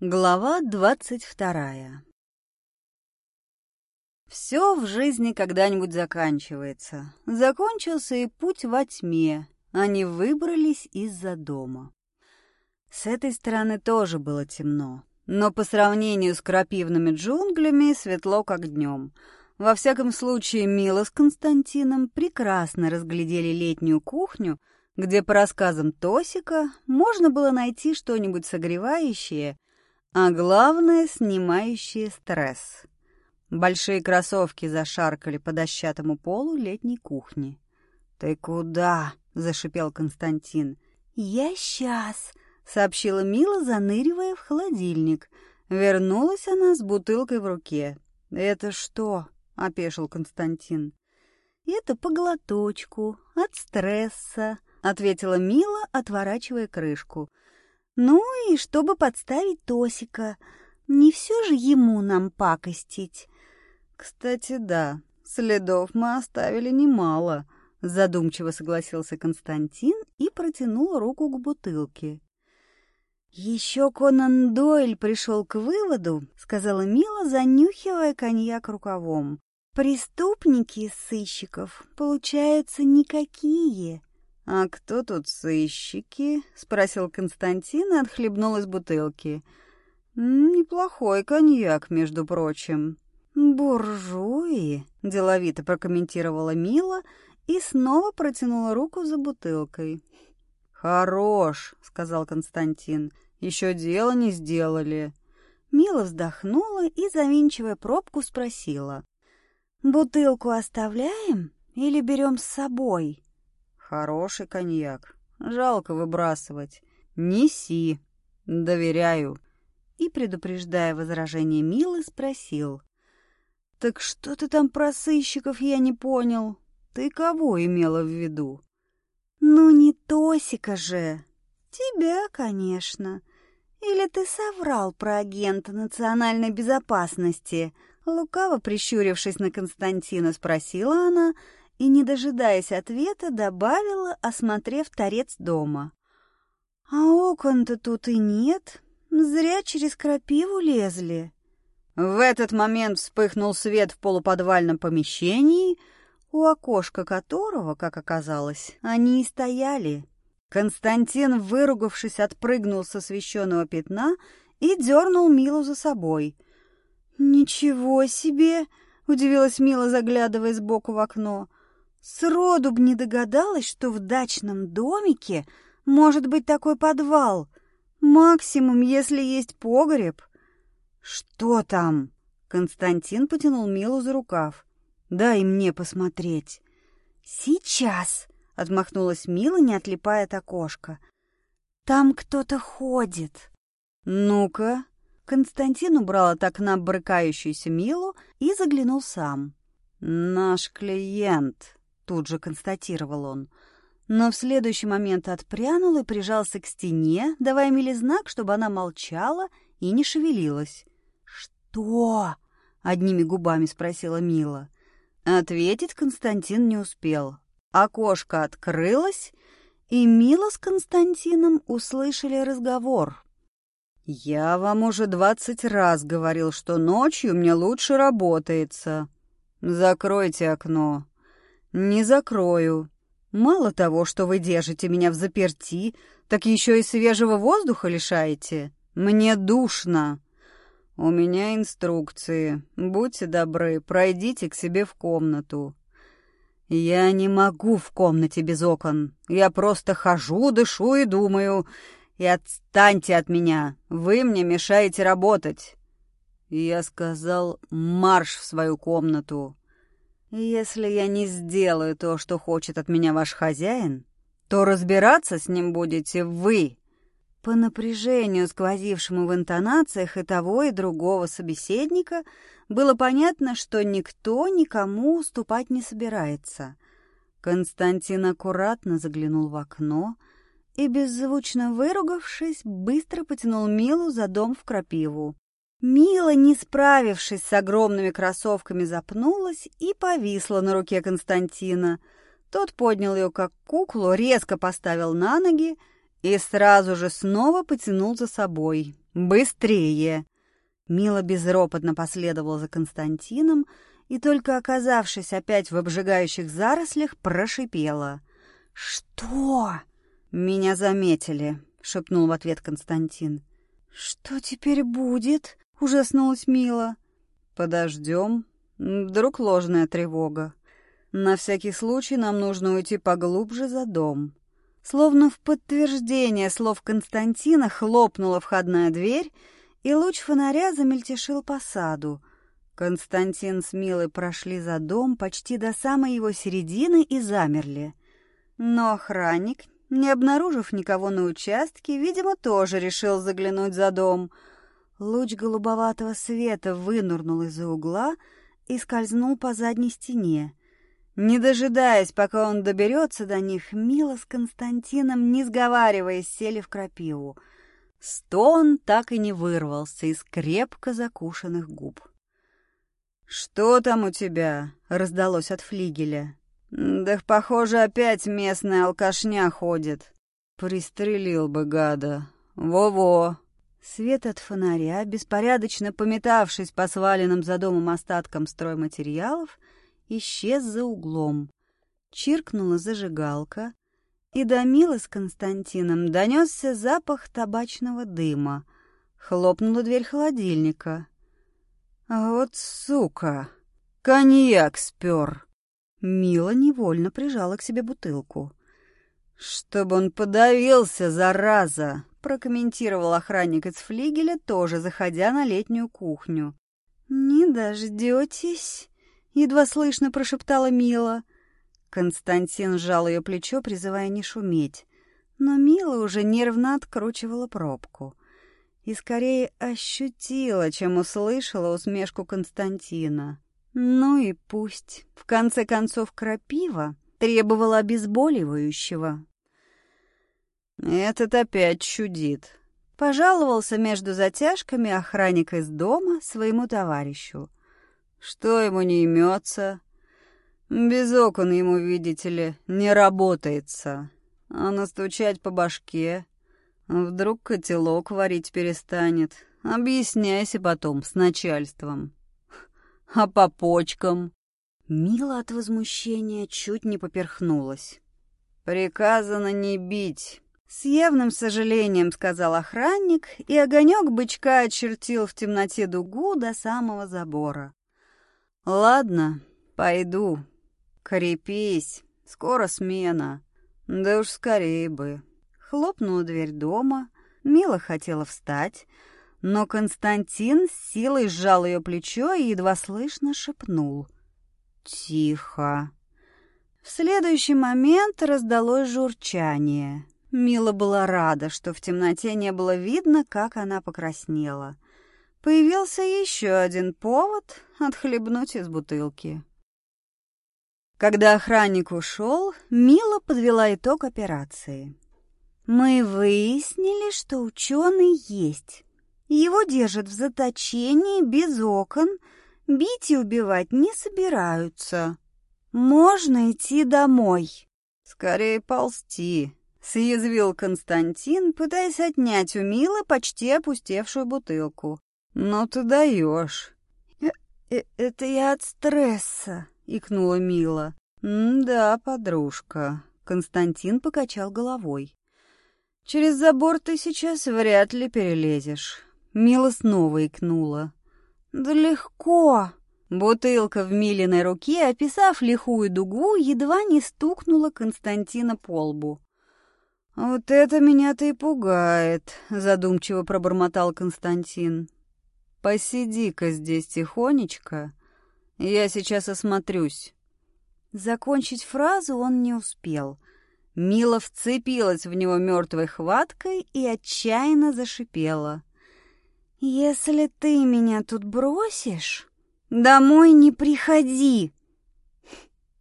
Глава двадцать вторая Все в жизни когда-нибудь заканчивается. Закончился и путь во тьме. Они выбрались из-за дома. С этой стороны тоже было темно, но по сравнению с крапивными джунглями светло как днем. Во всяком случае, Мила с Константином прекрасно разглядели летнюю кухню, где, по рассказам Тосика, можно было найти что-нибудь согревающее — а главное, снимающие стресс. Большие кроссовки зашаркали по дощатому полу летней кухни. «Ты куда?» — зашипел Константин. «Я сейчас», — сообщила Мила, заныривая в холодильник. Вернулась она с бутылкой в руке. «Это что?» — опешил Константин. «Это по глоточку, от стресса», — ответила Мила, отворачивая крышку. Ну и чтобы подставить Тосика. Не все же ему нам пакостить. Кстати, да, следов мы оставили немало, задумчиво согласился Константин и протянул руку к бутылке. Еще Конан Дойль пришел к выводу, сказала Мила, занюхивая коньяк рукавом. Преступники из сыщиков получаются никакие. «А кто тут сыщики?» — спросил Константин и отхлебнул из бутылки. «Неплохой коньяк, между прочим». «Буржуи», — деловито прокомментировала Мила и снова протянула руку за бутылкой. «Хорош», — сказал Константин, — «еще дело не сделали». Мила вздохнула и, завинчивая пробку, спросила. «Бутылку оставляем или берем с собой?» Хороший коньяк. Жалко выбрасывать. Неси. Доверяю. И, предупреждая возражение Милы, спросил. «Так что ты там про сыщиков, я не понял. Ты кого имела в виду?» «Ну, не Тосика же. Тебя, конечно. Или ты соврал про агента национальной безопасности?» Лукаво прищурившись на Константина, спросила она, и, не дожидаясь ответа, добавила, осмотрев торец дома. «А окон-то тут и нет. Зря через крапиву лезли». В этот момент вспыхнул свет в полуподвальном помещении, у окошка которого, как оказалось, они и стояли. Константин, выругавшись, отпрыгнул со священного пятна и дернул Милу за собой. «Ничего себе!» — удивилась Мила, заглядывая сбоку в окно. Сроду б не догадалась, что в дачном домике может быть такой подвал. Максимум, если есть погреб. Что там? Константин потянул Милу за рукав. Дай мне посмотреть. Сейчас, отмахнулась Мила, не отлипая от окошка. Там кто-то ходит. Ну-ка. Константин убрал от окна брыкающуюся Милу и заглянул сам. Наш клиент, тут же констатировал он. Но в следующий момент отпрянул и прижался к стене, давая Миле знак, чтобы она молчала и не шевелилась. «Что?» — одними губами спросила Мила. Ответить Константин не успел. Окошко открылось, и Мила с Константином услышали разговор. «Я вам уже двадцать раз говорил, что ночью мне лучше работается. Закройте окно», «Не закрою. Мало того, что вы держите меня в заперти, так еще и свежего воздуха лишаете. Мне душно. У меня инструкции. Будьте добры, пройдите к себе в комнату». «Я не могу в комнате без окон. Я просто хожу, дышу и думаю. И отстаньте от меня. Вы мне мешаете работать». Я сказал «марш в свою комнату». Если я не сделаю то, что хочет от меня ваш хозяин, то разбираться с ним будете вы. По напряжению, сквозившему в интонациях и того, и другого собеседника, было понятно, что никто никому уступать не собирается. Константин аккуратно заглянул в окно и, беззвучно выругавшись, быстро потянул Милу за дом в крапиву. Мила, не справившись с огромными кроссовками, запнулась и повисла на руке Константина. Тот поднял ее как куклу, резко поставил на ноги и сразу же снова потянул за собой. «Быстрее!» Мила безропотно последовала за Константином и, только оказавшись опять в обжигающих зарослях, прошипела. «Что?» «Меня заметили», — шепнул в ответ Константин. «Что теперь будет?» — ужаснулась Мила. «Подождем. Вдруг ложная тревога. На всякий случай нам нужно уйти поглубже за дом». Словно в подтверждение слов Константина хлопнула входная дверь, и луч фонаря замельтешил по саду. Константин с Милой прошли за дом почти до самой его середины и замерли. Но охранник, не обнаружив никого на участке, видимо, тоже решил заглянуть за дом. Луч голубоватого света вынырнул из-за угла и скользнул по задней стене. Не дожидаясь, пока он доберется до них, Мила с Константином, не сговариваясь, сели в крапиву — Стон так и не вырвался из крепко закушенных губ. «Что там у тебя?» — раздалось от флигеля. «Да, похоже, опять местная алкашня ходит. Пристрелил бы гада. Во-во!» Свет от фонаря, беспорядочно пометавшись по сваленным за домом остаткам стройматериалов, исчез за углом. Чиркнула зажигалка, и до Милы с Константином донесся запах табачного дыма. Хлопнула дверь холодильника. «Вот сука! Коньяк спер!» Мила невольно прижала к себе бутылку. «Чтобы он подавился, зараза!» — прокомментировал охранник из флигеля, тоже заходя на летнюю кухню. «Не дождетесь?» — едва слышно прошептала Мила. Константин сжал ее плечо, призывая не шуметь. Но Мила уже нервно откручивала пробку. И скорее ощутила, чем услышала усмешку Константина. Ну и пусть. В конце концов, крапива требовала обезболивающего. «Этот опять чудит», — пожаловался между затяжками охранник из дома своему товарищу. «Что ему не имется?» Без окон ему, видите ли, не работается. А настучать по башке... Вдруг котелок варить перестанет. Объясняйся потом с начальством. А по почкам... Мила от возмущения чуть не поперхнулась. «Приказано не бить», — с явным сожалением сказал охранник, и огонек бычка очертил в темноте дугу до самого забора. «Ладно, пойду, «Крепись, скоро смена. Да уж скорее бы». Хлопнула дверь дома, Мила хотела встать, но Константин с силой сжал ее плечо и едва слышно шепнул. «Тихо». В следующий момент раздалось журчание. Мила была рада, что в темноте не было видно, как она покраснела. Появился еще один повод отхлебнуть из бутылки. Когда охранник ушел, Мила подвела итог операции. «Мы выяснили, что ученый есть. Его держат в заточении, без окон, бить и убивать не собираются. Можно идти домой». «Скорее ползти», — съязвил Константин, пытаясь отнять у Милы почти опустевшую бутылку. «Ну ты даешь». «Э -э «Это я от стресса», икнула Мила. «Да, подружка», — Константин покачал головой. «Через забор ты сейчас вряд ли перелезешь». Мила снова икнула. «Да легко!» Бутылка в Милиной руке, описав лихую дугу, едва не стукнула Константина по лбу. «Вот это меня-то и пугает», — задумчиво пробормотал Константин. «Посиди-ка здесь тихонечко, я сейчас осмотрюсь». Закончить фразу он не успел. Мила вцепилась в него мертвой хваткой и отчаянно зашипела. «Если ты меня тут бросишь, домой не приходи!»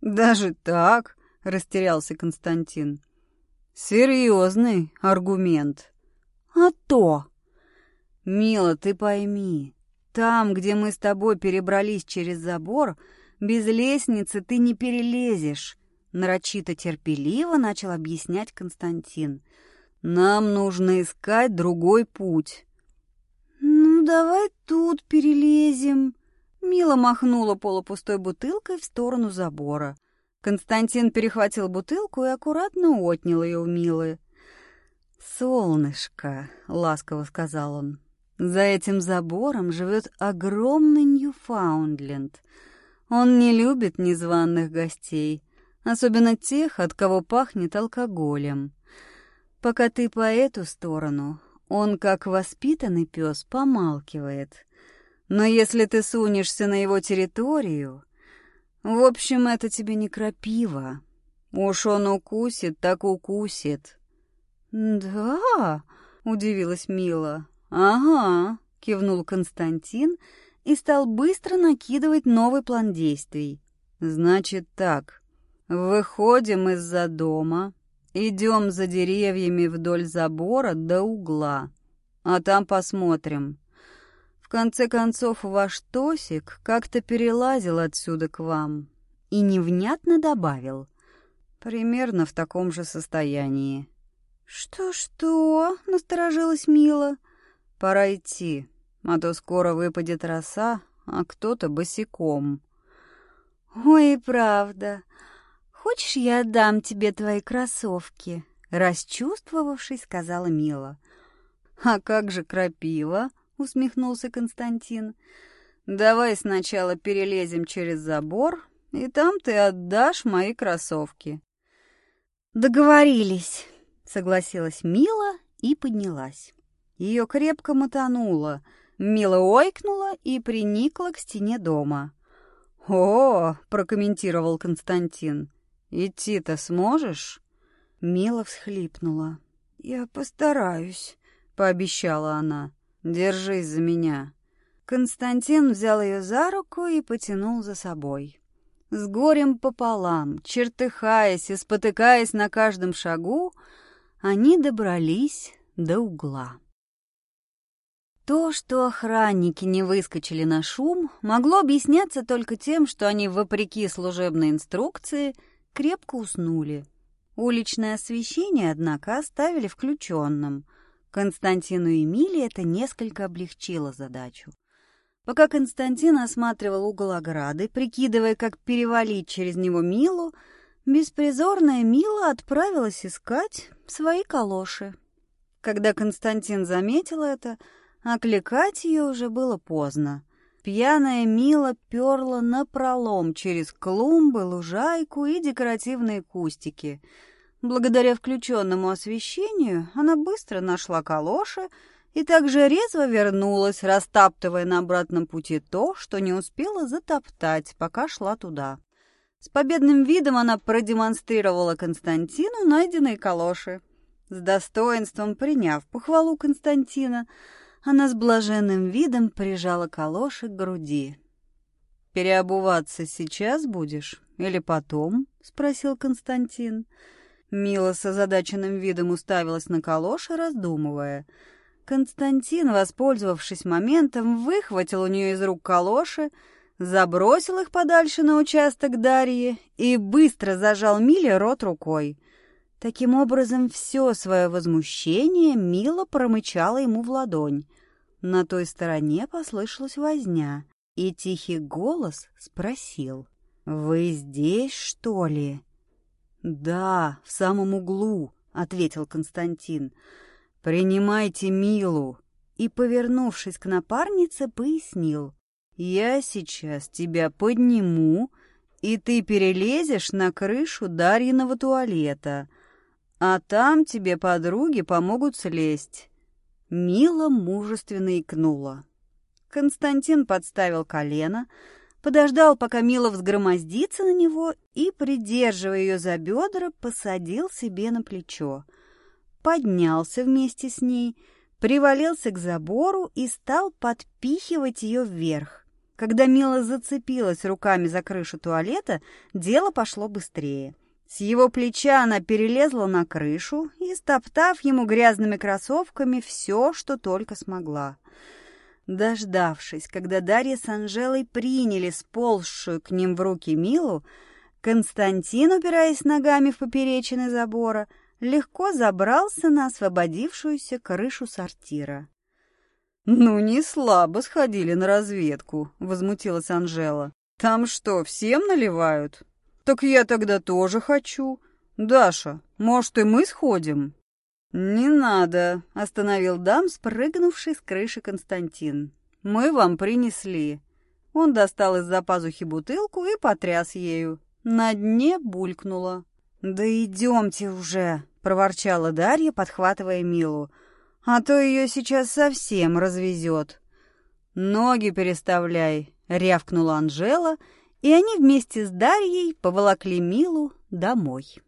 «Даже так?» — растерялся Константин. «Серьезный аргумент». «А то!» «Мила, ты пойми, там, где мы с тобой перебрались через забор, без лестницы ты не перелезешь, нарочито терпеливо начал объяснять Константин. Нам нужно искать другой путь». «Ну, давай тут перелезем». Мила махнула полупустой бутылкой в сторону забора. Константин перехватил бутылку и аккуратно отнял ее у Милы. «Солнышко», — ласково сказал он, — «за этим забором живет огромный Ньюфаундленд. Он не любит незваных гостей, особенно тех, от кого пахнет алкоголем. Пока ты по эту сторону, он, как воспитанный пес, помалкивает. Но если ты сунешься на его территорию... В общем, это тебе не крапива. Уж он укусит, так укусит. «Да?» — удивилась Мила. «Ага», — кивнул Константин и стал быстро накидывать новый план действий. «Значит так, выходим из-за дома, идем за деревьями вдоль забора до угла, а там посмотрим. Конце концов, ваш Тосик как-то перелазил отсюда к вам и невнятно добавил. Примерно в таком же состоянии. «Что-что?» — насторожилась Мила. «Пора идти, а то скоро выпадет роса, а кто-то босиком». «Ой, правда. Хочешь, я отдам тебе твои кроссовки?» Расчувствовавшись, сказала Мила. «А как же крапива?» — усмехнулся Константин. «Давай сначала перелезем через забор, и там ты отдашь мои кроссовки». «Договорились» согласилась Мила и поднялась. Ее крепко мотануло. Мила ойкнула и приникла к стене дома. «О!» — прокомментировал Константин. «Идти-то сможешь?» Мила всхлипнула. «Я постараюсь», — пообещала она. «Держись за меня». Константин взял ее за руку и потянул за собой. С горем пополам, чертыхаясь и спотыкаясь на каждом шагу, они добрались до угла. То, что охранники не выскочили на шум, могло объясняться только тем, что они, вопреки служебной инструкции, крепко уснули. Уличное освещение, однако, оставили включенным. Константину и Эмилии это несколько облегчило задачу. Пока Константин осматривал угол ограды, прикидывая, как перевалить через него Милу, Беспризорная Мила отправилась искать свои калоши. Когда Константин заметил это, окликать ее уже было поздно. Пьяная Мила перла напролом через клумбы, лужайку и декоративные кустики. Благодаря включенному освещению она быстро нашла калоши и также резво вернулась, растаптывая на обратном пути то, что не успела затоптать, пока шла туда. С победным видом она продемонстрировала Константину найденные калоши. С достоинством приняв похвалу Константина, она с блаженным видом прижала калоши к груди. «Переобуваться сейчас будешь или потом?» — спросил Константин. Мила с озадаченным видом уставилась на калоши, раздумывая. Константин, воспользовавшись моментом, выхватил у нее из рук калоши, забросил их подальше на участок Дарьи и быстро зажал Миле рот рукой. Таким образом, все свое возмущение Мила промычала ему в ладонь. На той стороне послышалась возня, и тихий голос спросил. «Вы здесь, что ли?» «Да, в самом углу», — ответил Константин. «Принимайте Милу». И, повернувшись к напарнице, пояснил. Я сейчас тебя подниму, и ты перелезешь на крышу Дарьиного туалета, а там тебе подруги помогут слезть». Мила мужественно икнула. Константин подставил колено, подождал, пока Мила взгромоздится на него и, придерживая ее за бедра, посадил себе на плечо. Поднялся вместе с ней, привалился к забору и стал подпихивать ее вверх. Когда Мила зацепилась руками за крышу туалета, дело пошло быстрее. С его плеча она перелезла на крышу и, стоптав ему грязными кроссовками, все, что только смогла. Дождавшись, когда Дарья с Анжелой приняли сползшую к ним в руки Милу, Константин, упираясь ногами в поперечины забора, легко забрался на освободившуюся крышу сортира. «Ну, не слабо сходили на разведку», — возмутилась Анжела. «Там что, всем наливают?» «Так я тогда тоже хочу. Даша, может, и мы сходим?» «Не надо», — остановил дам, спрыгнувший с крыши Константин. «Мы вам принесли». Он достал из-за пазухи бутылку и потряс ею. На дне булькнуло. «Да идемте уже», — проворчала Дарья, подхватывая Милу. «А то ее сейчас совсем развезет». «Ноги переставляй», — рявкнула Анжела, и они вместе с Дарьей поволокли Милу домой.